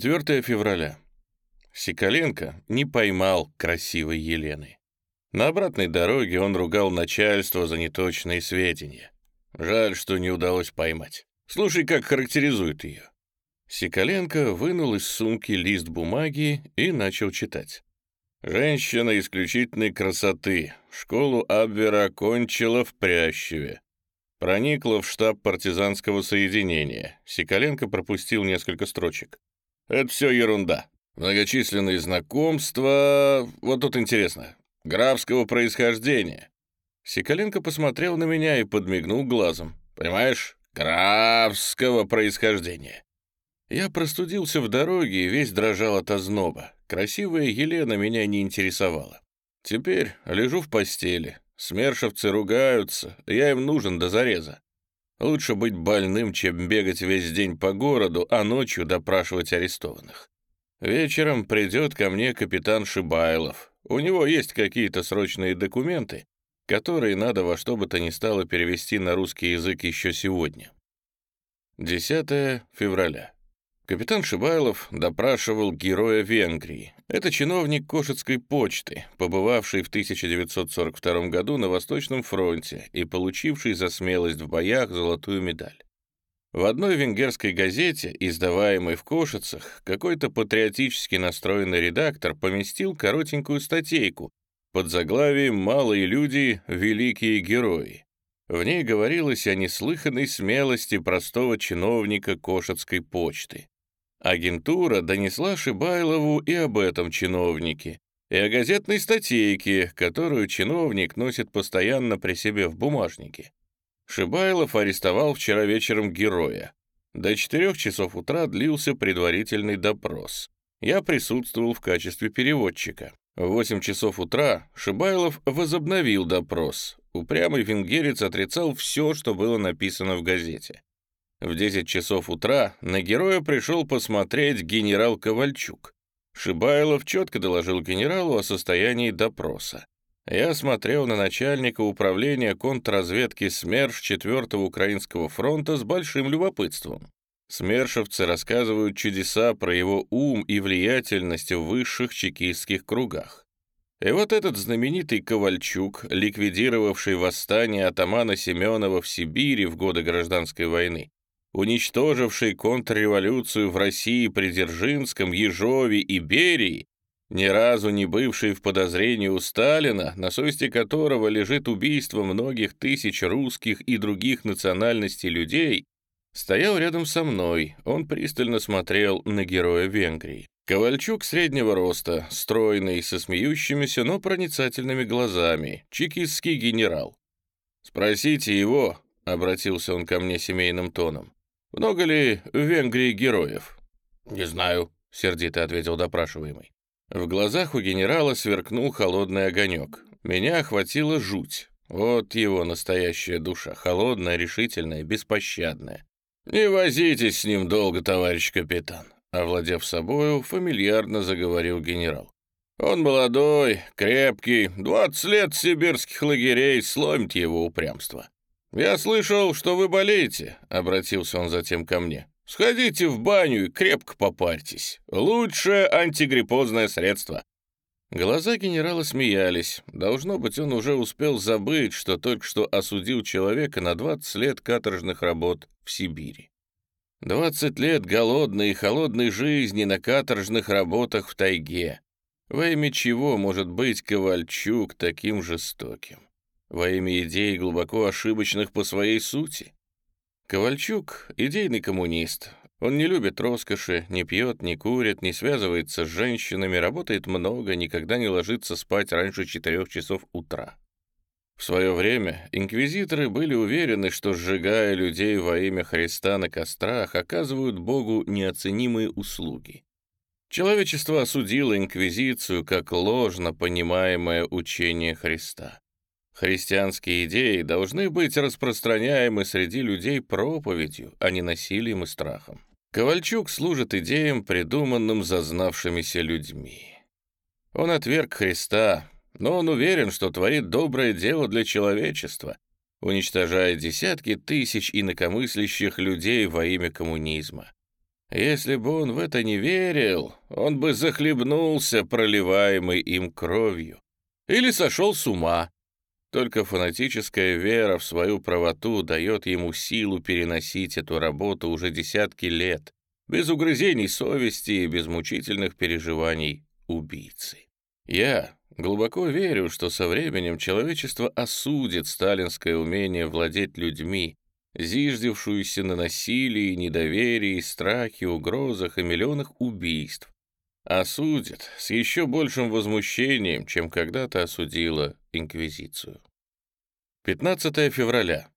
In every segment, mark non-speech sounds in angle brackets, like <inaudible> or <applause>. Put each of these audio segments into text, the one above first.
4 февраля. Сиколенко не поймал красивой Елены. На обратной дороге он ругал начальство за неточные сведения. Жаль, что не удалось поймать. Слушай, как характеризует ее. Сиколенко вынул из сумки лист бумаги и начал читать. Женщина исключительной красоты. Школу Абвера окончила в Прящеве. Проникла в штаб партизанского соединения. Сиколенко пропустил несколько строчек. Это все ерунда. Многочисленные знакомства... Вот тут интересно. Графского происхождения. Сиколенко посмотрел на меня и подмигнул глазом. Понимаешь? Графского происхождения. Я простудился в дороге и весь дрожал от озноба. Красивая Елена меня не интересовала. Теперь лежу в постели. Смершевцы ругаются, я им нужен до зареза. Лучше быть больным, чем бегать весь день по городу, а ночью допрашивать арестованных. Вечером придет ко мне капитан Шибайлов. У него есть какие-то срочные документы, которые надо во что бы то ни стало перевести на русский язык еще сегодня. 10 февраля. Капитан Шибайлов допрашивал героя Венгрии. Это чиновник Кошецкой почты, побывавший в 1942 году на Восточном фронте и получивший за смелость в боях золотую медаль. В одной венгерской газете, издаваемой в Кошицах, какой-то патриотически настроенный редактор поместил коротенькую статейку под заглавием «Малые люди – великие герои». В ней говорилось о неслыханной смелости простого чиновника Кошецкой почты. Агентура донесла Шибайлову и об этом чиновнике, и о газетной статейке, которую чиновник носит постоянно при себе в бумажнике. Шибайлов арестовал вчера вечером героя. До четырех часов утра длился предварительный допрос. Я присутствовал в качестве переводчика. В 8 часов утра Шибайлов возобновил допрос. Упрямый венгерец отрицал все, что было написано в газете. В 10 часов утра на героя пришел посмотреть генерал Ковальчук. Шибайлов четко доложил генералу о состоянии допроса. Я смотрел на начальника управления контрразведки СМЕРШ 4-го Украинского фронта с большим любопытством. СМЕРШевцы рассказывают чудеса про его ум и влиятельность в высших чекистских кругах. И вот этот знаменитый Ковальчук, ликвидировавший восстание атамана Семенова в Сибири в годы Гражданской войны, уничтоживший контрреволюцию в России при Дзержинском, Ежове и Берии, ни разу не бывший в подозрении у Сталина, на совести которого лежит убийство многих тысяч русских и других национальностей людей, стоял рядом со мной, он пристально смотрел на героя Венгрии. Ковальчук среднего роста, стройный, со смеющимися, но проницательными глазами, чекистский генерал. «Спросите его», — обратился он ко мне семейным тоном, много ли в Венгрии героев?» «Не знаю», — сердито ответил допрашиваемый. В глазах у генерала сверкнул холодный огонек. Меня охватила жуть. Вот его настоящая душа, холодная, решительная, беспощадная. «Не возитесь с ним долго, товарищ капитан», — овладев собою, фамильярно заговорил генерал. «Он молодой, крепкий, двадцать лет сибирских лагерей, сломит его упрямство. «Я слышал, что вы болеете», — обратился он затем ко мне. «Сходите в баню и крепко попарьтесь. Лучшее антигриппозное средство». Глаза генерала смеялись. Должно быть, он уже успел забыть, что только что осудил человека на 20 лет каторжных работ в Сибири. 20 лет голодной и холодной жизни на каторжных работах в тайге. Во имя чего может быть Ковальчук таким жестоким? Во имя идей, глубоко ошибочных по своей сути. Ковальчук — идейный коммунист. Он не любит роскоши, не пьет, не курит, не связывается с женщинами, работает много, никогда не ложится спать раньше четырех часов утра. В свое время инквизиторы были уверены, что, сжигая людей во имя Христа на кострах, оказывают Богу неоценимые услуги. Человечество осудило инквизицию как ложно понимаемое учение Христа. Христианские идеи должны быть распространяемы среди людей проповедью, а не насилием и страхом. Ковальчук служит идеям, придуманным зазнавшимися людьми. Он отверг Христа, но он уверен, что творит доброе дело для человечества, уничтожая десятки тысяч инакомыслящих людей во имя коммунизма. Если бы он в это не верил, он бы захлебнулся проливаемой им кровью. Или сошел с ума. Только фанатическая вера в свою правоту дает ему силу переносить эту работу уже десятки лет, без угрызений совести и без мучительных переживаний убийцы. Я глубоко верю, что со временем человечество осудит сталинское умение владеть людьми, зиждевшуюся на насилии, недоверии, страхе, угрозах и миллионах убийств. Осудит с еще большим возмущением, чем когда-то осудила Инквизицию. 15 февраля.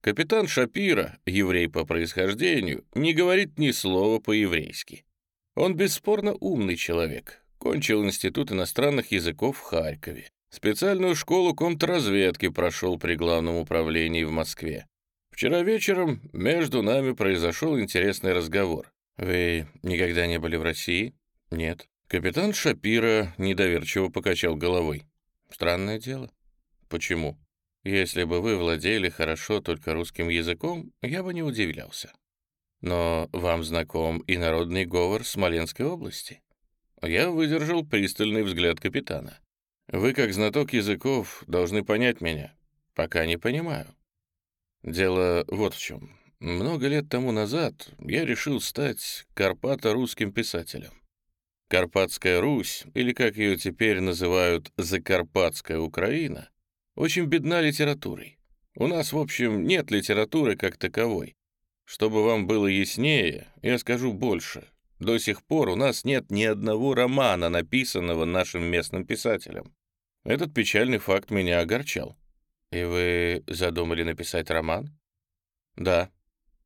Капитан Шапира, еврей по происхождению, не говорит ни слова по-еврейски. Он бесспорно умный человек, кончил Институт иностранных языков в Харькове. Специальную школу контрразведки прошел при Главном управлении в Москве. Вчера вечером между нами произошел интересный разговор. «Вы никогда не были в России?» «Нет». Капитан Шапира недоверчиво покачал головой. «Странное дело». «Почему?» «Если бы вы владели хорошо только русским языком, я бы не удивлялся. Но вам знаком и народный говор Смоленской области?» Я выдержал пристальный взгляд капитана. «Вы, как знаток языков, должны понять меня. Пока не понимаю. Дело вот в чем. Много лет тому назад я решил стать карпато-русским писателем. Карпатская Русь, или как ее теперь называют Закарпатская Украина, очень бедна литературой. У нас, в общем, нет литературы как таковой. Чтобы вам было яснее, я скажу больше. До сих пор у нас нет ни одного романа, написанного нашим местным писателем. Этот печальный факт меня огорчал. «И вы задумали написать роман?» «Да,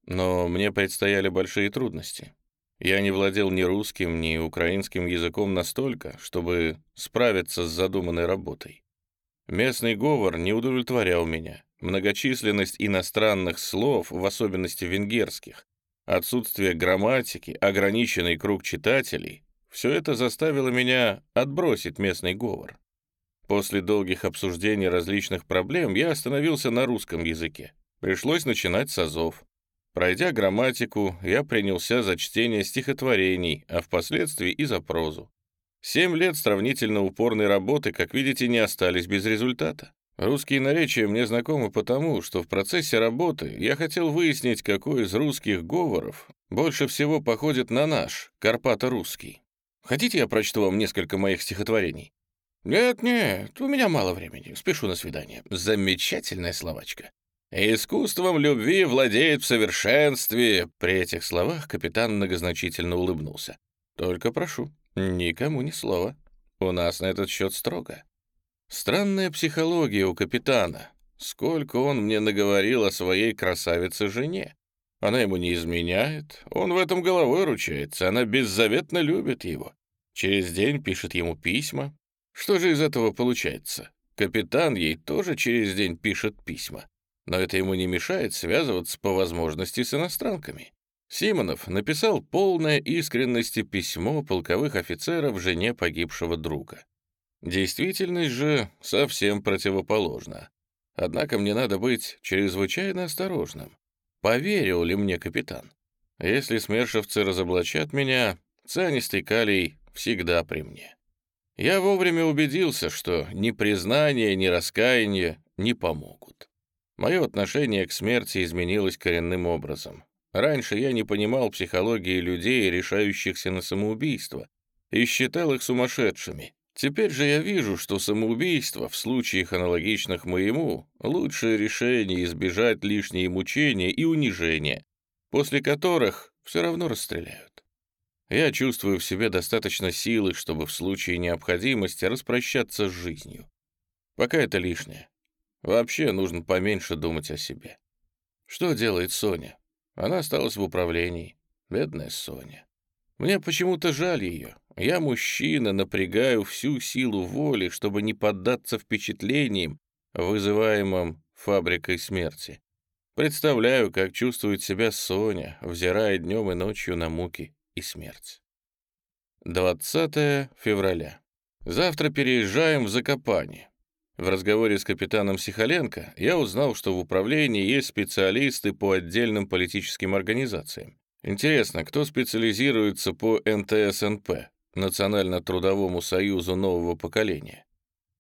но мне предстояли большие трудности. Я не владел ни русским, ни украинским языком настолько, чтобы справиться с задуманной работой. Местный говор не удовлетворял меня. Многочисленность иностранных слов, в особенности венгерских, отсутствие грамматики, ограниченный круг читателей — все это заставило меня отбросить местный говор. После долгих обсуждений различных проблем я остановился на русском языке. Пришлось начинать с азов. Пройдя грамматику, я принялся за чтение стихотворений, а впоследствии и за прозу. Семь лет сравнительно упорной работы, как видите, не остались без результата. Русские наречия мне знакомы потому, что в процессе работы я хотел выяснить, какой из русских говоров больше всего походит на наш, карпато-русский. Хотите, я прочту вам несколько моих стихотворений? «Нет-нет, у меня мало времени, спешу на свидание». Замечательная словачка. «Искусством любви владеет в совершенстве». При этих словах капитан многозначительно улыбнулся. «Только прошу, никому ни слова. У нас на этот счет строго». Странная психология у капитана. Сколько он мне наговорил о своей красавице-жене. Она ему не изменяет, он в этом головой ручается, она беззаветно любит его. Через день пишет ему письма, что же из этого получается? Капитан ей тоже через день пишет письма, но это ему не мешает связываться по возможности с иностранками. Симонов написал полное искренности письмо полковых офицеров жене погибшего друга. Действительность же совсем противоположна. Однако мне надо быть чрезвычайно осторожным. Поверил ли мне капитан? Если смершевцы разоблачат меня, цианистый калий всегда при мне. Я вовремя убедился, что ни признание, ни раскаяние не помогут. Мое отношение к смерти изменилось коренным образом. Раньше я не понимал психологии людей, решающихся на самоубийство, и считал их сумасшедшими. Теперь же я вижу, что самоубийство, в случаях аналогичных моему, лучшее решение избежать лишние мучения и унижения, после которых все равно расстреляют. Я чувствую в себе достаточно силы, чтобы в случае необходимости распрощаться с жизнью. Пока это лишнее. Вообще нужно поменьше думать о себе. Что делает Соня? Она осталась в управлении. Бедная Соня. Мне почему-то жаль ее. Я мужчина, напрягаю всю силу воли, чтобы не поддаться впечатлениям, вызываемым фабрикой смерти. Представляю, как чувствует себя Соня, взирая днем и ночью на муки и смерть. 20 февраля. Завтра переезжаем в Закопане. В разговоре с капитаном Сихаленко я узнал, что в управлении есть специалисты по отдельным политическим организациям. Интересно, кто специализируется по НТСНП, Национально-трудовому союзу нового поколения?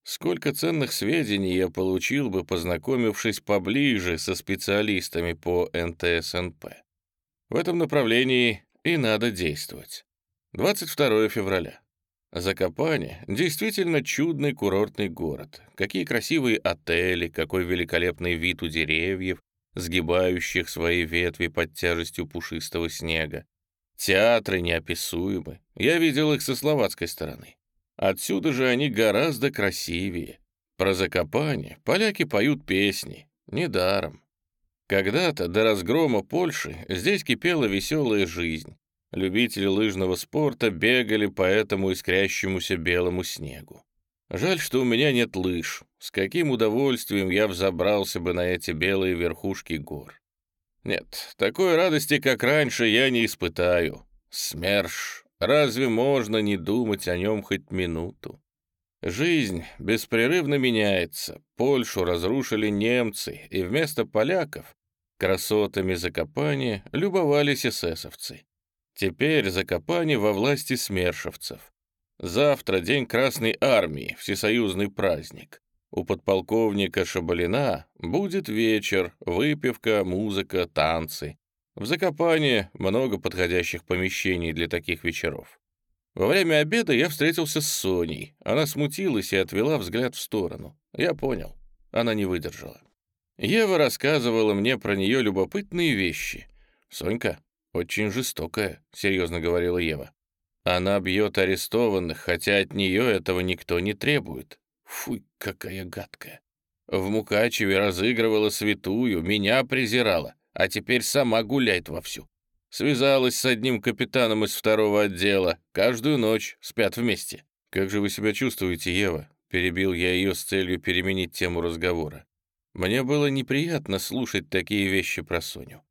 Сколько ценных сведений я получил бы, познакомившись поближе со специалистами по НТСНП. В этом направлении и надо действовать. 22 февраля. Закопане действительно чудный курортный город. Какие красивые отели, какой великолепный вид у деревьев, сгибающих свои ветви под тяжестью пушистого снега. Театры неописуемы. Я видел их со словацкой стороны. Отсюда же они гораздо красивее. Про Закопане поляки поют песни. Недаром. Когда-то, до разгрома Польши, здесь кипела веселая жизнь. Любители лыжного спорта бегали по этому искрящемуся белому снегу. Жаль, что у меня нет лыж. С каким удовольствием я взобрался бы на эти белые верхушки гор. Нет, такой радости, как раньше, я не испытаю. СМЕРШ. Разве можно не думать о нем хоть минуту? Жизнь беспрерывно меняется. Польшу разрушили немцы, и вместо поляков красотами Закопания любовались эсэсовцы. Теперь Закопане во власти смершевцев. Завтра день Красной Армии, всесоюзный праздник. У подполковника Шабалина будет вечер, выпивка, музыка, танцы. В Закопане много подходящих помещений для таких вечеров. Во время обеда я встретился с Соней. Она смутилась и отвела взгляд в сторону. Я понял. Она не выдержала. Ева рассказывала мне про нее любопытные вещи. «Сонька очень жестокая», — серьезно говорила Ева. Она бьет арестованных, хотя от нее этого никто не требует. Фуй, какая гадкая. В Мукачеве разыгрывала святую, меня презирала, а теперь сама гуляет вовсю. Связалась с одним капитаном из второго отдела. Каждую ночь спят вместе. «Как же вы себя чувствуете, Ева?» Перебил я ее с целью переменить тему разговора. Мне было неприятно слушать такие вещи про Соню.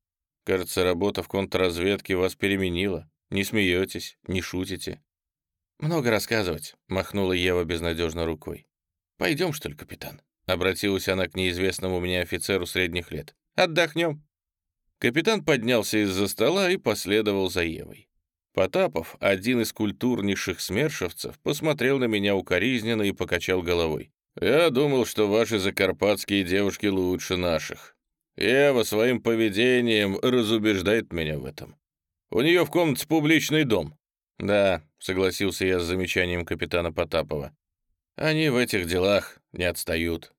Кажется, работа в контрразведке вас переменила. Не смеетесь, не шутите». «Много рассказывать», — махнула Ева безнадежно рукой. «Пойдем, что ли, капитан?» — обратилась она к неизвестному мне офицеру средних лет. «Отдохнем». Капитан поднялся из-за стола и последовал за Евой. Потапов, один из культурнейших смершевцев, посмотрел на меня укоризненно и покачал головой. «Я думал, что ваши закарпатские девушки лучше наших. Ева своим поведением разубеждает меня в этом. У нее в комнате публичный дом». «Да», — согласился я с замечанием капитана Потапова. «Они в этих делах не отстают».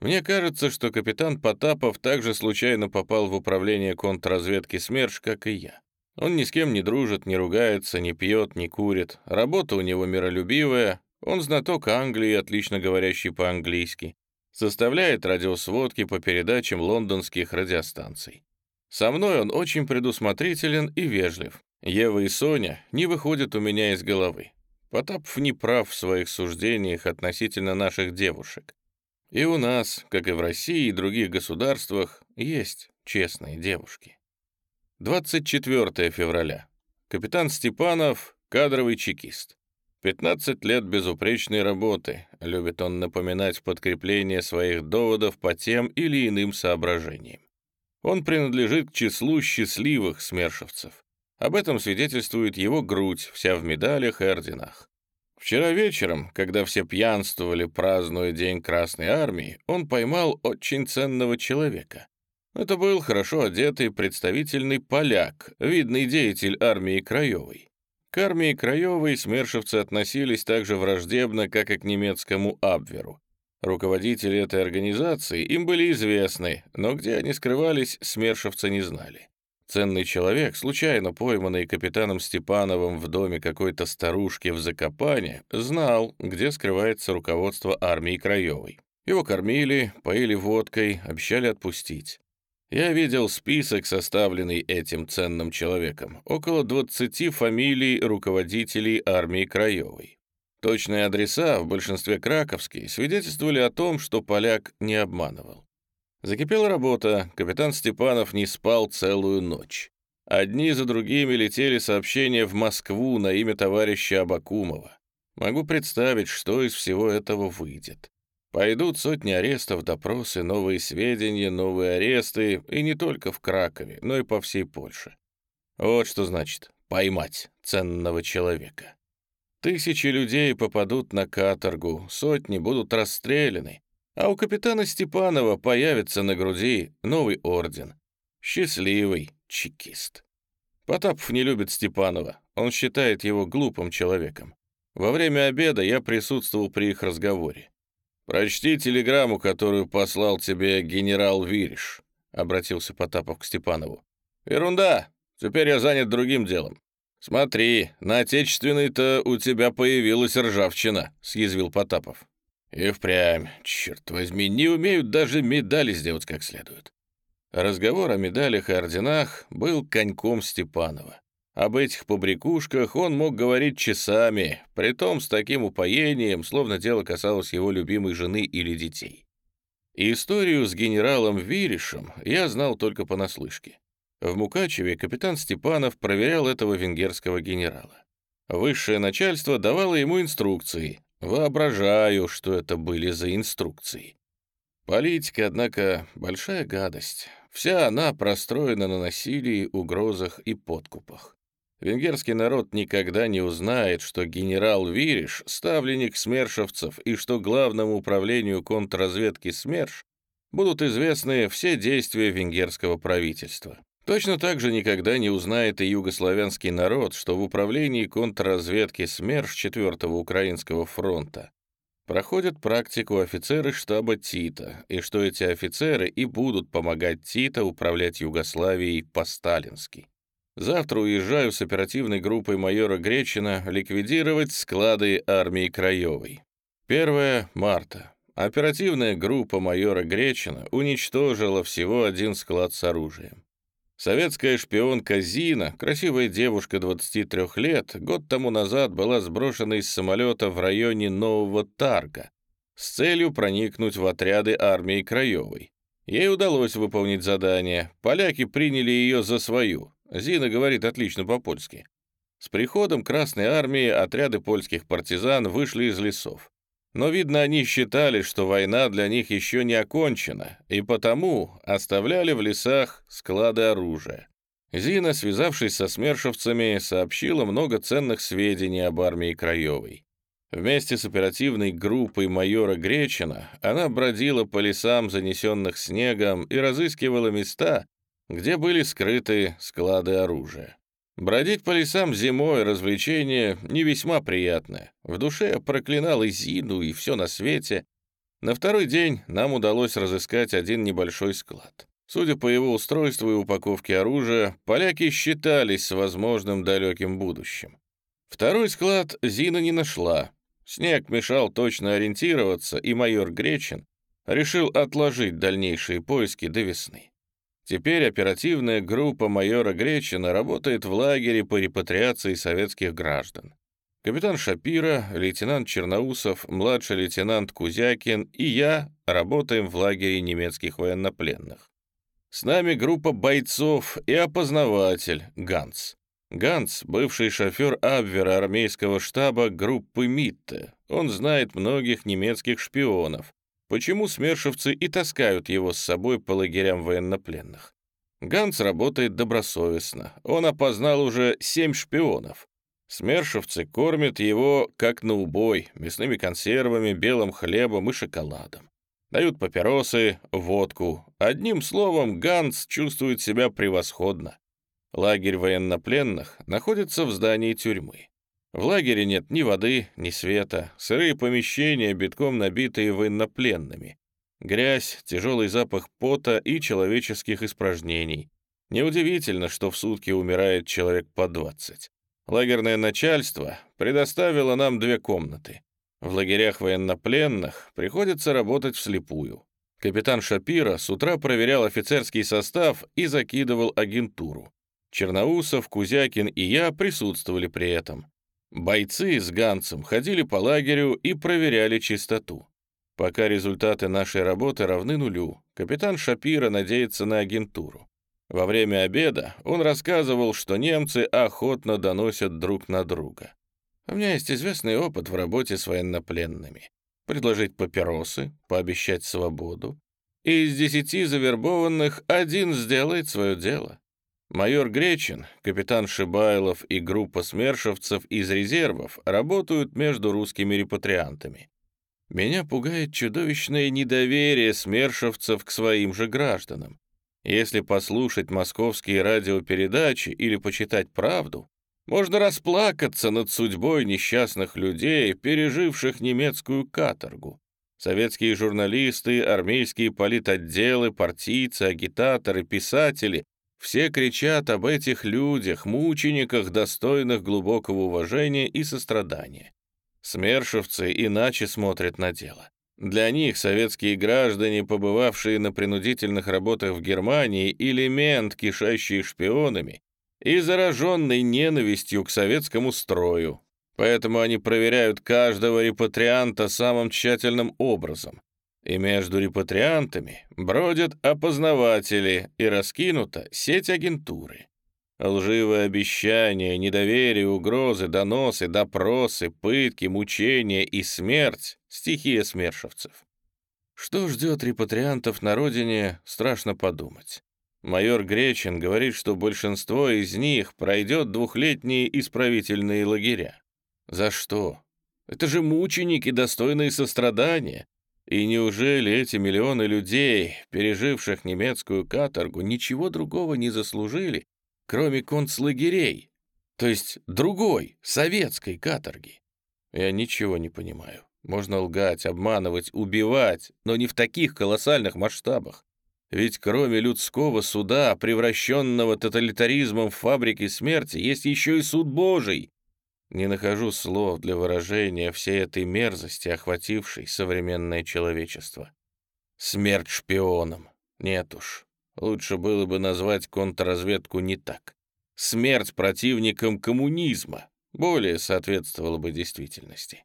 Мне кажется, что капитан Потапов также случайно попал в управление контрразведки СМЕРШ, как и я. Он ни с кем не дружит, не ругается, не пьет, не курит. Работа у него миролюбивая. Он знаток Англии, отлично говорящий по-английски. Составляет радиосводки по передачам лондонских радиостанций. Со мной он очень предусмотрителен и вежлив. Ева и Соня не выходят у меня из головы. Потапов не прав в своих суждениях относительно наших девушек. И у нас, как и в России и других государствах, есть честные девушки. 24 февраля. Капитан Степанов — кадровый чекист. 15 лет безупречной работы, любит он напоминать подкрепление своих доводов по тем или иным соображениям. Он принадлежит к числу счастливых смершевцев. Об этом свидетельствует его грудь, вся в медалях и орденах. Вчера вечером, когда все пьянствовали, празднуя День Красной Армии, он поймал очень ценного человека. Это был хорошо одетый представительный поляк, видный деятель армии Краевой. К армии Краевой смершевцы относились так же враждебно, как и к немецкому Абверу. Руководители этой организации им были известны, но где они скрывались, смершевцы не знали. Ценный человек, случайно пойманный капитаном Степановым в доме какой-то старушки в Закопане, знал, где скрывается руководство армии Краевой. Его кормили, поили водкой, обещали отпустить. Я видел список, составленный этим ценным человеком, около 20 фамилий руководителей армии Краевой. Точные адреса, в большинстве краковские, свидетельствовали о том, что поляк не обманывал. Закипела работа, капитан Степанов не спал целую ночь. Одни за другими летели сообщения в Москву на имя товарища Абакумова. Могу представить, что из всего этого выйдет. Пойдут сотни арестов, допросы, новые сведения, новые аресты, и не только в Кракове, но и по всей Польше. Вот что значит поймать ценного человека. Тысячи людей попадут на каторгу, сотни будут расстреляны, а у капитана Степанова появится на груди новый орден. Счастливый чекист. Потапов не любит Степанова, он считает его глупым человеком. Во время обеда я присутствовал при их разговоре. «Прочти телеграмму, которую послал тебе генерал Вириш», — обратился Потапов к Степанову. «Ерунда, теперь я занят другим делом. Смотри, на отечественной-то у тебя появилась ржавчина», — съязвил Потапов. И впрямь, черт возьми, не умеют даже медали сделать как следует. Разговор о медалях и орденах был коньком Степанова. Об этих побрякушках он мог говорить часами, притом с таким упоением, словно дело касалось его любимой жены или детей. историю с генералом Виришем я знал только понаслышке. В Мукачеве капитан Степанов проверял этого венгерского генерала. Высшее начальство давало ему инструкции, Воображаю, что это были за инструкции. Политика, однако, большая гадость. Вся она простроена на насилии, угрозах и подкупах. Венгерский народ никогда не узнает, что генерал Вириш — ставленник смершевцев и что главному управлению контрразведки СМЕРШ будут известны все действия венгерского правительства. Точно так же никогда не узнает и югославянский народ, что в управлении контрразведки СМЕРШ 4-го Украинского фронта проходят практику офицеры штаба Тита, и что эти офицеры и будут помогать Тита управлять Югославией по-сталински. Завтра уезжаю с оперативной группой майора Гречина ликвидировать склады армии Краевой. 1 марта. Оперативная группа майора Гречина уничтожила всего один склад с оружием. Советская шпионка Зина, красивая девушка 23 лет, год тому назад была сброшена из самолета в районе Нового Тарга с целью проникнуть в отряды армии Краевой. Ей удалось выполнить задание, поляки приняли ее за свою. Зина говорит отлично по-польски. С приходом Красной армии отряды польских партизан вышли из лесов. Но, видно, они считали, что война для них еще не окончена, и потому оставляли в лесах склады оружия. Зина, связавшись со смершевцами, сообщила много ценных сведений об армии Краевой. Вместе с оперативной группой майора Гречина она бродила по лесам, занесенных снегом, и разыскивала места, где были скрыты склады оружия. Бродить по лесам зимой — развлечение не весьма приятное. В душе я проклинал и Зину, и все на свете. На второй день нам удалось разыскать один небольшой склад. Судя по его устройству и упаковке оружия, поляки считались с возможным далеким будущим. Второй склад Зина не нашла. Снег мешал точно ориентироваться, и майор Гречин решил отложить дальнейшие поиски до весны. Теперь оперативная группа майора Гречина работает в лагере по репатриации советских граждан. Капитан Шапира, лейтенант Черноусов, младший лейтенант Кузякин и я работаем в лагере немецких военнопленных. С нами группа бойцов и опознаватель Ганс. Ганс — бывший шофер Абвера армейского штаба группы Митте. Он знает многих немецких шпионов, почему смершевцы и таскают его с собой по лагерям военнопленных. Ганс работает добросовестно. Он опознал уже семь шпионов. Смершевцы кормят его, как на убой, мясными консервами, белым хлебом и шоколадом. Дают папиросы, водку. Одним словом, Ганс чувствует себя превосходно. Лагерь военнопленных находится в здании тюрьмы. В лагере нет ни воды, ни света, сырые помещения, битком набитые военнопленными. Грязь, тяжелый запах пота и человеческих испражнений. Неудивительно, что в сутки умирает человек по 20. Лагерное начальство предоставило нам две комнаты. В лагерях военнопленных приходится работать вслепую. Капитан Шапира с утра проверял офицерский состав и закидывал агентуру. Черноусов, Кузякин и я присутствовали при этом. Бойцы с Ганцем ходили по лагерю и проверяли чистоту. Пока результаты нашей работы равны нулю, капитан Шапира надеется на агентуру. Во время обеда он рассказывал, что немцы охотно доносят друг на друга. У меня есть известный опыт в работе с военнопленными. Предложить папиросы, пообещать свободу. И из десяти завербованных один сделает свое дело. Майор Гречин, капитан Шибайлов и группа смершевцев из резервов работают между русскими репатриантами. Меня пугает чудовищное недоверие смершевцев к своим же гражданам. Если послушать московские радиопередачи или почитать правду, можно расплакаться над судьбой несчастных людей, переживших немецкую каторгу. Советские журналисты, армейские политотделы, партийцы, агитаторы, писатели все кричат об этих людях, мучениках, достойных глубокого уважения и сострадания. Смершевцы иначе смотрят на дело. Для них советские граждане, побывавшие на принудительных работах в Германии, элемент, кишащий шпионами, и зараженный ненавистью к советскому строю. Поэтому они проверяют каждого репатрианта самым тщательным образом, и между репатриантами бродят опознаватели и раскинута сеть агентуры. Лживые обещания, недоверие, угрозы, доносы, допросы, пытки, мучения и смерть — стихия смершевцев. Что ждет репатриантов на родине, страшно подумать. Майор Гречин говорит, что большинство из них пройдет двухлетние исправительные лагеря. За что? Это же мученики, достойные сострадания. И неужели эти миллионы людей, переживших немецкую каторгу, ничего другого не заслужили, кроме концлагерей, то есть другой, советской каторги? Я ничего не понимаю. Можно лгать, обманывать, убивать, но не в таких колоссальных масштабах. Ведь кроме людского суда, превращенного тоталитаризмом в фабрики смерти, есть еще и суд Божий, не нахожу слов для выражения всей этой мерзости, охватившей современное человечество. Смерть шпионам. Нет уж. Лучше было бы назвать контрразведку не так. Смерть противникам коммунизма более соответствовала бы действительности.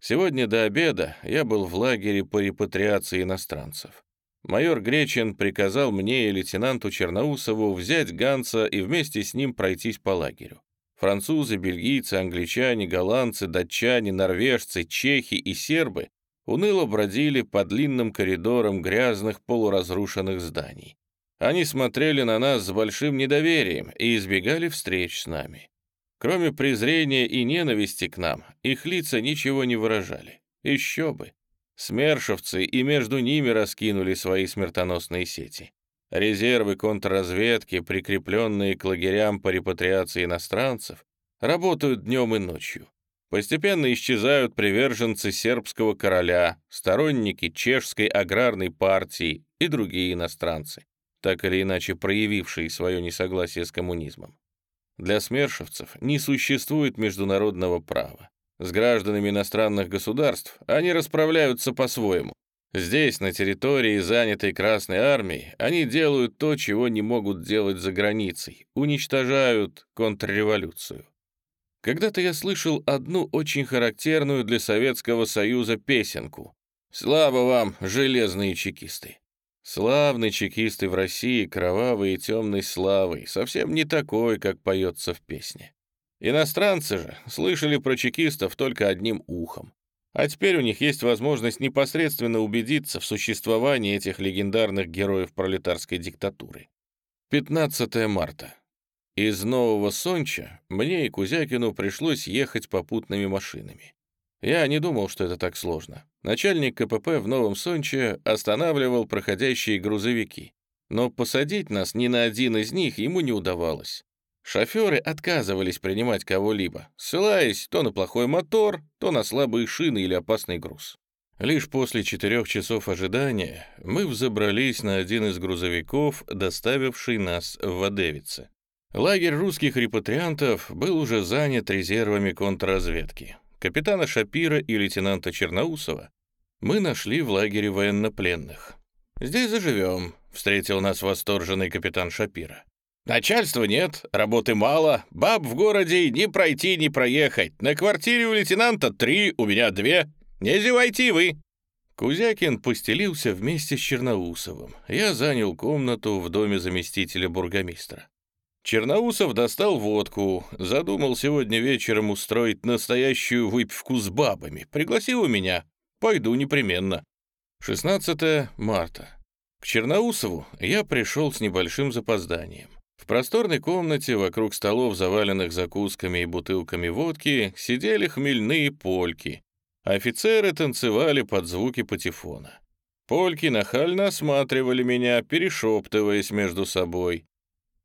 Сегодня до обеда я был в лагере по репатриации иностранцев. Майор Гречин приказал мне и лейтенанту Черноусову взять Ганса и вместе с ним пройтись по лагерю. Французы, бельгийцы, англичане, голландцы, датчане, норвежцы, чехи и сербы уныло бродили по длинным коридорам грязных полуразрушенных зданий. Они смотрели на нас с большим недоверием и избегали встреч с нами. Кроме презрения и ненависти к нам, их лица ничего не выражали. Еще бы. Смершевцы и между ними раскинули свои смертоносные сети. Резервы контрразведки, прикрепленные к лагерям по репатриации иностранцев, работают днем и ночью. Постепенно исчезают приверженцы сербского короля, сторонники чешской аграрной партии и другие иностранцы, так или иначе проявившие свое несогласие с коммунизмом. Для смершевцев не существует международного права. С гражданами иностранных государств они расправляются по-своему, Здесь, на территории, занятой Красной Армией, они делают то, чего не могут делать за границей, уничтожают контрреволюцию. Когда-то я слышал одну очень характерную для Советского Союза песенку «Слава вам, железные чекисты!» Славный чекисты в России, кровавой и темной славой, совсем не такой, как поется в песне. Иностранцы же слышали про чекистов только одним ухом. А теперь у них есть возможность непосредственно убедиться в существовании этих легендарных героев пролетарской диктатуры. 15 марта. Из Нового Сонча мне и Кузякину пришлось ехать попутными машинами. Я не думал, что это так сложно. Начальник КПП в Новом Сонче останавливал проходящие грузовики, но посадить нас ни на один из них ему не удавалось. Шоферы отказывались принимать кого-либо, ссылаясь то на плохой мотор, то на слабые шины или опасный груз. Лишь после четырех часов ожидания мы взобрались на один из грузовиков, доставивший нас в Водевице. Лагерь русских репатриантов был уже занят резервами контрразведки. Капитана Шапира и лейтенанта Черноусова мы нашли в лагере военнопленных. «Здесь заживем», — встретил нас восторженный капитан Шапира. Начальства нет, работы мало, баб в городе ни пройти, ни проехать. На квартире у лейтенанта три, у меня две. Не зевайте вы!» Кузякин постелился вместе с Черноусовым. Я занял комнату в доме заместителя бургомистра. Черноусов достал водку, задумал сегодня вечером устроить настоящую выпивку с бабами. Пригласил у меня. Пойду непременно. 16 марта. К Черноусову я пришел с небольшим запозданием. В просторной комнате вокруг столов, заваленных закусками и бутылками водки, сидели хмельные польки. Офицеры танцевали под звуки патефона. Польки нахально осматривали меня, перешептываясь между собой.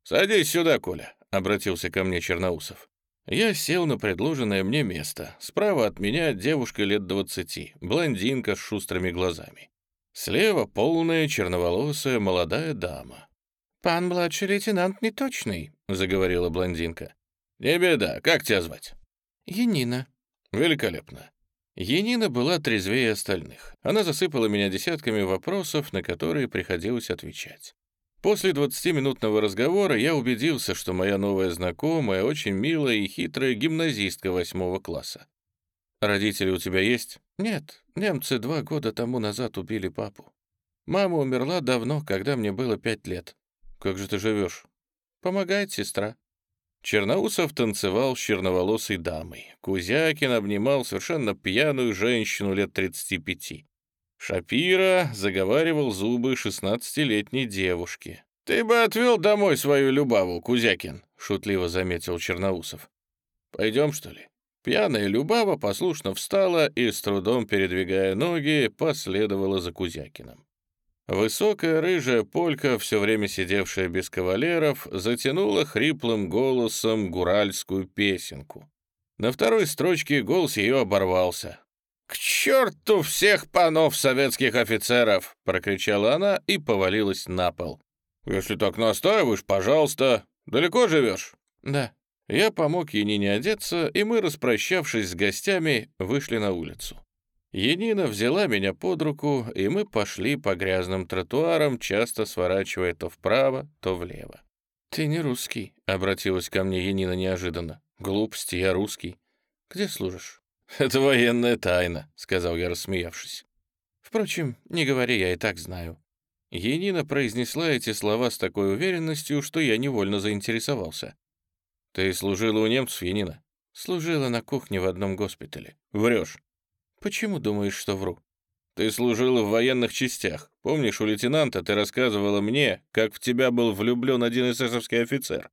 «Садись сюда, Коля», — обратился ко мне Черноусов. Я сел на предложенное мне место. Справа от меня девушка лет двадцати, блондинка с шустрыми глазами. Слева полная черноволосая молодая дама. «Пан младший лейтенант неточный», — заговорила блондинка. «Не беда, как тебя звать?» «Янина». «Великолепно». Янина была трезвее остальных. Она засыпала меня десятками вопросов, на которые приходилось отвечать. После 20-минутного разговора я убедился, что моя новая знакомая очень милая и хитрая гимназистка восьмого класса. «Родители у тебя есть?» «Нет, немцы два года тому назад убили папу. Мама умерла давно, когда мне было пять лет. Как же ты живешь?» «Помогает сестра». Черноусов танцевал с черноволосой дамой. Кузякин обнимал совершенно пьяную женщину лет 35. Шапира заговаривал зубы шестнадцатилетней девушки. «Ты бы отвел домой свою Любаву, Кузякин», — шутливо заметил Черноусов. «Пойдем, что ли?» Пьяная Любава послушно встала и, с трудом передвигая ноги, последовала за Кузякиным. Высокая рыжая полька, все время сидевшая без кавалеров, затянула хриплым голосом гуральскую песенку. На второй строчке голос ее оборвался. «К черту всех панов советских офицеров!» — прокричала она и повалилась на пол. «Если так настаиваешь, пожалуйста. Далеко живешь?» «Да». Я помог Янине одеться, и мы, распрощавшись с гостями, вышли на улицу. Янина взяла меня под руку, и мы пошли по грязным тротуарам, часто сворачивая то вправо, то влево. «Ты не русский», — обратилась ко мне Янина неожиданно. «Глупости, я русский. Где служишь?» <laughs> «Это военная тайна», — сказал я, рассмеявшись. «Впрочем, не говори, я и так знаю». Енина произнесла эти слова с такой уверенностью, что я невольно заинтересовался. «Ты служила у немцев, Енина?» «Служила на кухне в одном госпитале». «Врешь». «Почему думаешь, что вру?» «Ты служила в военных частях. Помнишь, у лейтенанта ты рассказывала мне, как в тебя был влюблен один эсэсовский офицер?»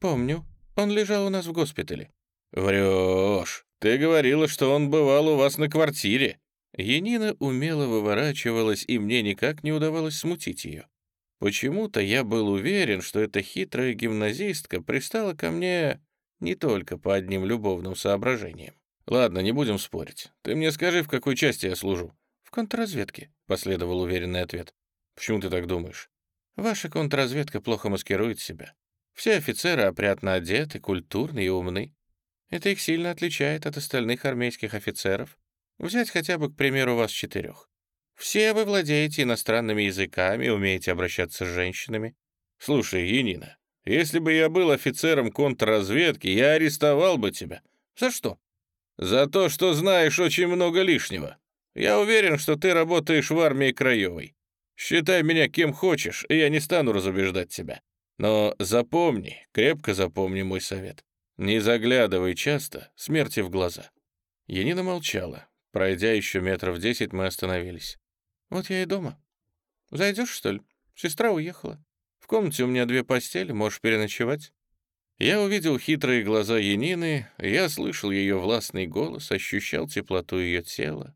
«Помню. Он лежал у нас в госпитале». «Врешь. Ты говорила, что он бывал у вас на квартире». Енина умело выворачивалась, и мне никак не удавалось смутить ее. Почему-то я был уверен, что эта хитрая гимназистка пристала ко мне не только по одним любовным соображениям. «Ладно, не будем спорить. Ты мне скажи, в какой части я служу?» «В контрразведке», — последовал уверенный ответ. «Почему ты так думаешь?» «Ваша контрразведка плохо маскирует себя. Все офицеры опрятно одеты, культурны и умны. Это их сильно отличает от остальных армейских офицеров. Взять хотя бы, к примеру, вас четырех. Все вы владеете иностранными языками, умеете обращаться с женщинами. Слушай, Енина, если бы я был офицером контрразведки, я арестовал бы тебя. За что? За то, что знаешь очень много лишнего. Я уверен, что ты работаешь в армии Краевой. Считай меня кем хочешь, и я не стану разубеждать тебя. Но запомни, крепко запомни мой совет. «Не заглядывай часто, смерти в глаза». Янина молчала. Пройдя еще метров десять, мы остановились. «Вот я и дома. Зайдешь, что ли? Сестра уехала. В комнате у меня две постели, можешь переночевать». Я увидел хитрые глаза Янины, я слышал ее властный голос, ощущал теплоту ее тела.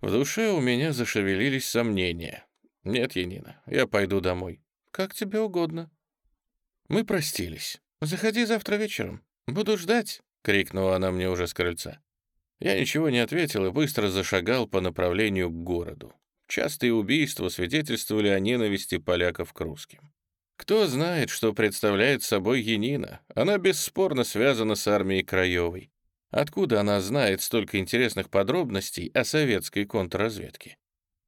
В душе у меня зашевелились сомнения. «Нет, Янина, я пойду домой». «Как тебе угодно». Мы простились. «Заходи завтра вечером. Буду ждать», — крикнула она мне уже с крыльца. Я ничего не ответил и быстро зашагал по направлению к городу. Частые убийства свидетельствовали о ненависти поляков к русским. Кто знает, что представляет собой Янина? Она бесспорно связана с армией Краевой. Откуда она знает столько интересных подробностей о советской контрразведке?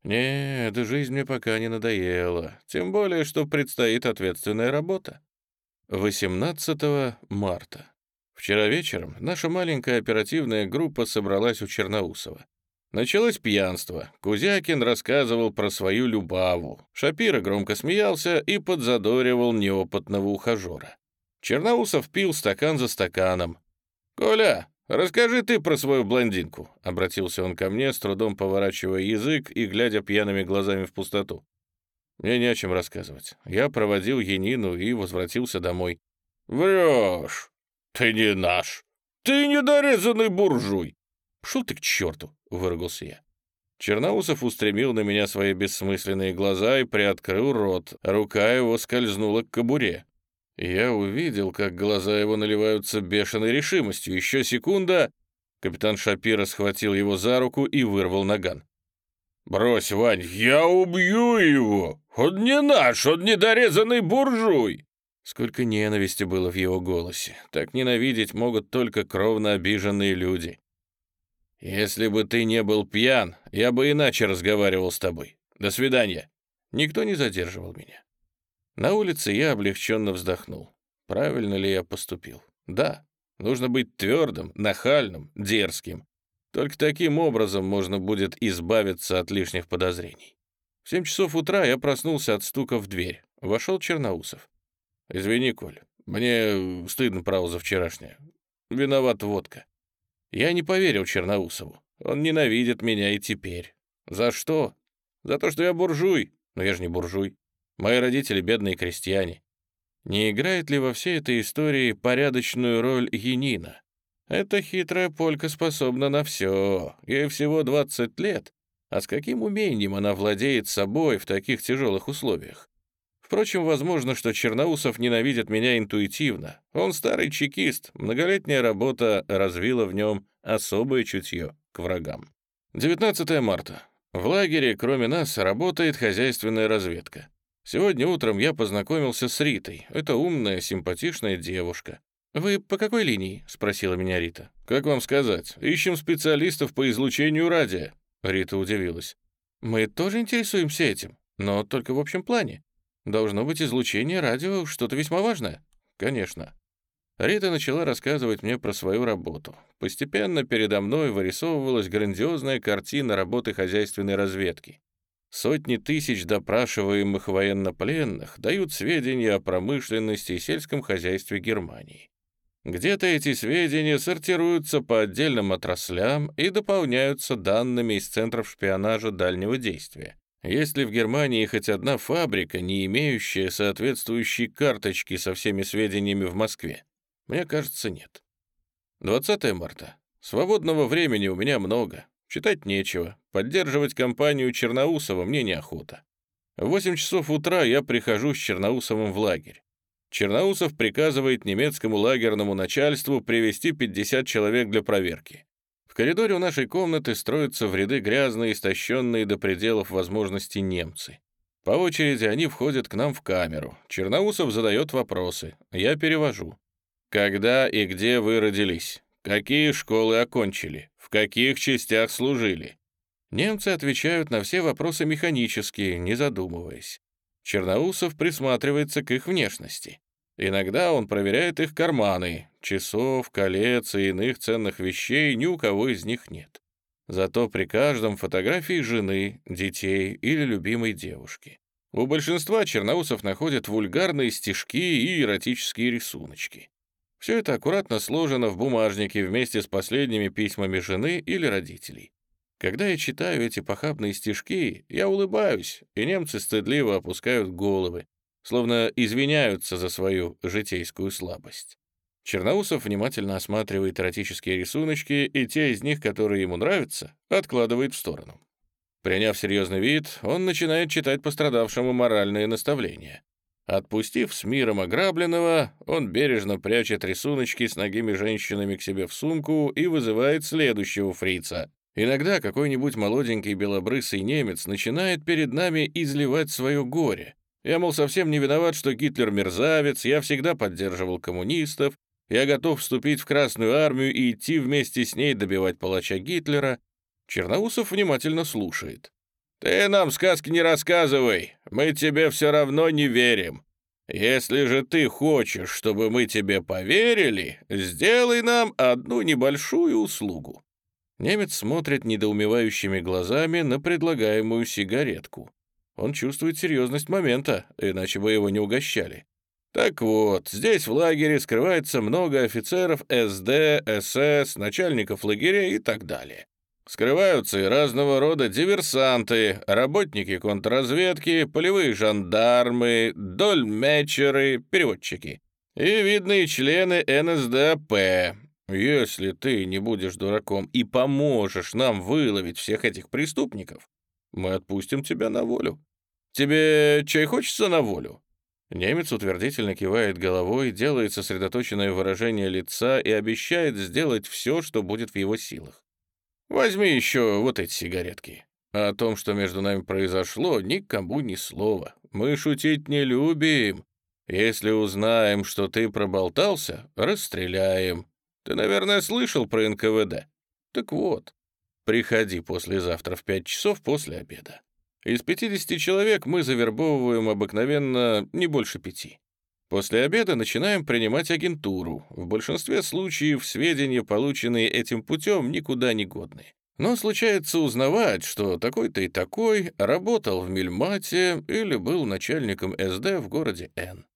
Нет, жизнь мне пока не надоела, тем более, что предстоит ответственная работа. 18 марта. Вчера вечером наша маленькая оперативная группа собралась у Черноусова. Началось пьянство. Кузякин рассказывал про свою Любаву. Шапира громко смеялся и подзадоривал неопытного ухажера. Черноусов пил стакан за стаканом. «Коля, расскажи ты про свою блондинку», — обратился он ко мне, с трудом поворачивая язык и глядя пьяными глазами в пустоту. Мне не о чем рассказывать. Я проводил Енину и возвратился домой. «Врешь! Ты не наш! Ты недорезанный буржуй!» «Пшел ты к черту!» — выругался я. Черноусов устремил на меня свои бессмысленные глаза и приоткрыл рот. Рука его скользнула к кобуре. Я увидел, как глаза его наливаются бешеной решимостью. Еще секунда. Капитан Шапира схватил его за руку и вырвал наган. «Брось, Вань, я убью его! Он не наш, он недорезанный буржуй!» Сколько ненависти было в его голосе. Так ненавидеть могут только кровно обиженные люди. «Если бы ты не был пьян, я бы иначе разговаривал с тобой. До свидания». Никто не задерживал меня. На улице я облегченно вздохнул. Правильно ли я поступил? Да, нужно быть твердым, нахальным, дерзким. Только таким образом можно будет избавиться от лишних подозрений. В семь часов утра я проснулся от стука в дверь. Вошел Черноусов. «Извини, Коль, мне стыдно право за вчерашнее. Виноват водка». Я не поверил Черноусову. Он ненавидит меня и теперь. За что? За то, что я буржуй. Но я же не буржуй. Мои родители бедные крестьяне. Не играет ли во всей этой истории порядочную роль Янина? Эта хитрая полька способна на все. Ей всего 20 лет. А с каким умением она владеет собой в таких тяжелых условиях? Впрочем, возможно, что Черноусов ненавидит меня интуитивно. Он старый чекист, многолетняя работа развила в нем особое чутье к врагам. 19 марта. В лагере, кроме нас, работает хозяйственная разведка. Сегодня утром я познакомился с Ритой. Это умная, симпатичная девушка. «Вы по какой линии?» — спросила меня Рита. «Как вам сказать? Ищем специалистов по излучению радио». Рита удивилась. «Мы тоже интересуемся этим, но только в общем плане. Должно быть излучение радио что-то весьма важное. Конечно. Рита начала рассказывать мне про свою работу. Постепенно передо мной вырисовывалась грандиозная картина работы хозяйственной разведки. Сотни тысяч допрашиваемых военнопленных дают сведения о промышленности и сельском хозяйстве Германии. Где-то эти сведения сортируются по отдельным отраслям и дополняются данными из центров шпионажа дальнего действия. Есть ли в Германии хоть одна фабрика, не имеющая соответствующей карточки со всеми сведениями в Москве? Мне кажется, нет. 20 марта. Свободного времени у меня много. Читать нечего. Поддерживать компанию Черноусова мне неохота. В 8 часов утра я прихожу с Черноусовым в лагерь. Черноусов приказывает немецкому лагерному начальству привести 50 человек для проверки. В коридоре у нашей комнаты строятся в ряды грязные, истощенные до пределов возможностей немцы. По очереди они входят к нам в камеру. Черноусов задает вопросы. Я перевожу. Когда и где вы родились? Какие школы окончили? В каких частях служили? Немцы отвечают на все вопросы механически, не задумываясь. Черноусов присматривается к их внешности. Иногда он проверяет их карманы. Часов, колец и иных ценных вещей ни у кого из них нет. Зато при каждом фотографии жены, детей или любимой девушки. У большинства черноусов находят вульгарные стишки и эротические рисуночки. Все это аккуратно сложено в бумажнике вместе с последними письмами жены или родителей. Когда я читаю эти похабные стишки, я улыбаюсь, и немцы стыдливо опускают головы, словно извиняются за свою житейскую слабость. Черноусов внимательно осматривает эротические рисуночки, и те из них, которые ему нравятся, откладывает в сторону. Приняв серьезный вид, он начинает читать пострадавшему моральные наставления. Отпустив с миром ограбленного, он бережно прячет рисуночки с ногими женщинами к себе в сумку и вызывает следующего фрица. Иногда какой-нибудь молоденький белобрысый немец начинает перед нами изливать свое горе, я, мол, совсем не виноват, что Гитлер мерзавец, я всегда поддерживал коммунистов, я готов вступить в Красную армию и идти вместе с ней добивать палача Гитлера. Черноусов внимательно слушает. «Ты нам сказки не рассказывай, мы тебе все равно не верим. Если же ты хочешь, чтобы мы тебе поверили, сделай нам одну небольшую услугу». Немец смотрит недоумевающими глазами на предлагаемую сигаретку. Он чувствует серьезность момента, иначе бы его не угощали. Так вот, здесь в лагере скрывается много офицеров СД, СС, начальников лагерей и так далее. Скрываются и разного рода диверсанты, работники контрразведки, полевые жандармы, дольмечеры, переводчики и видные члены НСДАП. Если ты не будешь дураком и поможешь нам выловить всех этих преступников, мы отпустим тебя на волю. Тебе чай хочется на волю?» Немец утвердительно кивает головой, делает сосредоточенное выражение лица и обещает сделать все, что будет в его силах. Возьми еще вот эти сигаретки. О том, что между нами произошло, никому ни слова. Мы шутить не любим. Если узнаем, что ты проболтался, расстреляем. Ты, наверное, слышал про НКВД? Так вот, приходи послезавтра в пять часов после обеда. Из 50 человек мы завербовываем обыкновенно не больше пяти. После обеда начинаем принимать агентуру. В большинстве случаев сведения, полученные этим путем, никуда не годны. Но случается узнавать, что такой-то и такой работал в Мельмате или был начальником СД в городе Н.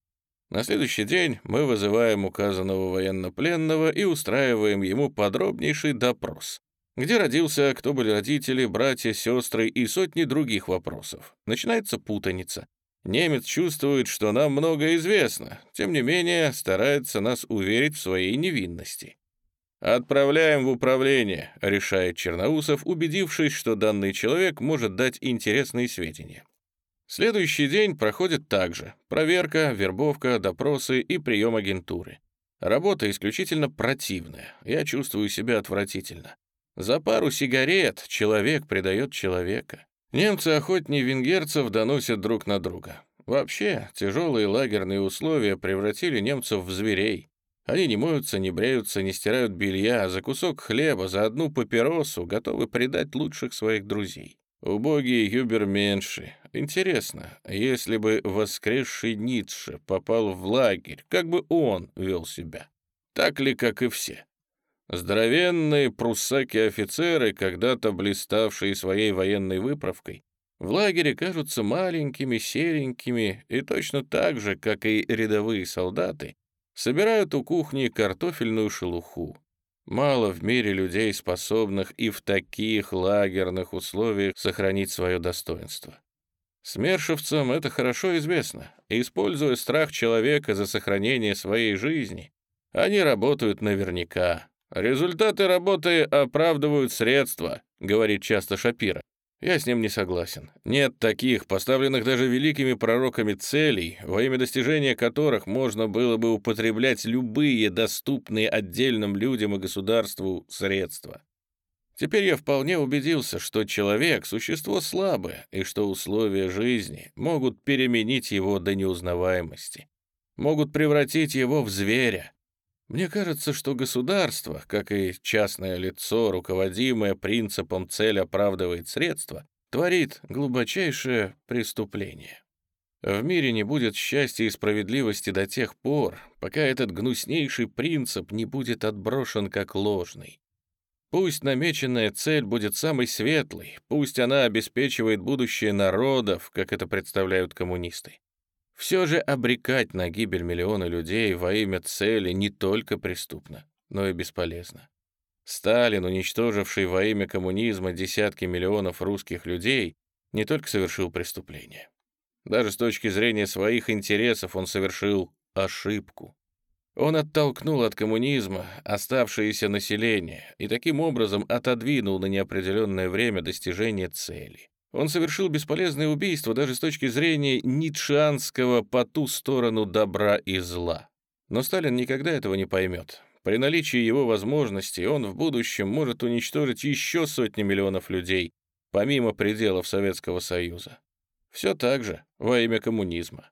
На следующий день мы вызываем указанного военнопленного и устраиваем ему подробнейший допрос. Где родился, кто были родители, братья, сестры и сотни других вопросов. Начинается путаница. Немец чувствует, что нам многое известно, тем не менее старается нас уверить в своей невинности. «Отправляем в управление», — решает Черноусов, убедившись, что данный человек может дать интересные сведения. Следующий день проходит так же. Проверка, вербовка, допросы и прием агентуры. Работа исключительно противная. Я чувствую себя отвратительно. За пару сигарет человек предает человека. Немцы охотнее венгерцев доносят друг на друга. Вообще, тяжелые лагерные условия превратили немцев в зверей. Они не моются, не бреются, не стирают белья, а за кусок хлеба, за одну папиросу готовы предать лучших своих друзей. Убогие юберменши. Интересно, если бы воскресший Ницше попал в лагерь, как бы он вел себя? Так ли, как и все? Здоровенные пруссаки-офицеры, когда-то блиставшие своей военной выправкой, в лагере кажутся маленькими, серенькими и точно так же, как и рядовые солдаты, собирают у кухни картофельную шелуху. Мало в мире людей, способных и в таких лагерных условиях сохранить свое достоинство. Смершевцам это хорошо известно. Используя страх человека за сохранение своей жизни, они работают наверняка, «Результаты работы оправдывают средства», — говорит часто Шапира. Я с ним не согласен. Нет таких, поставленных даже великими пророками целей, во имя достижения которых можно было бы употреблять любые доступные отдельным людям и государству средства. Теперь я вполне убедился, что человек — существо слабое, и что условия жизни могут переменить его до неузнаваемости, могут превратить его в зверя, мне кажется, что государство, как и частное лицо, руководимое принципом «цель оправдывает средства», творит глубочайшее преступление. В мире не будет счастья и справедливости до тех пор, пока этот гнуснейший принцип не будет отброшен как ложный. Пусть намеченная цель будет самой светлой, пусть она обеспечивает будущее народов, как это представляют коммунисты. Все же обрекать на гибель миллиона людей во имя цели не только преступно, но и бесполезно. Сталин, уничтоживший во имя коммунизма десятки миллионов русских людей, не только совершил преступление. Даже с точки зрения своих интересов он совершил ошибку. Он оттолкнул от коммунизма оставшееся население и таким образом отодвинул на неопределенное время достижение цели. Он совершил бесполезное убийство даже с точки зрения ницшеанского по ту сторону добра и зла. Но Сталин никогда этого не поймет. При наличии его возможностей он в будущем может уничтожить еще сотни миллионов людей, помимо пределов Советского Союза. Все так же, во имя коммунизма.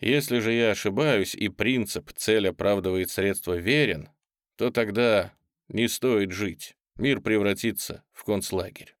Если же я ошибаюсь и принцип «цель оправдывает средства» верен, то тогда не стоит жить, мир превратится в концлагерь.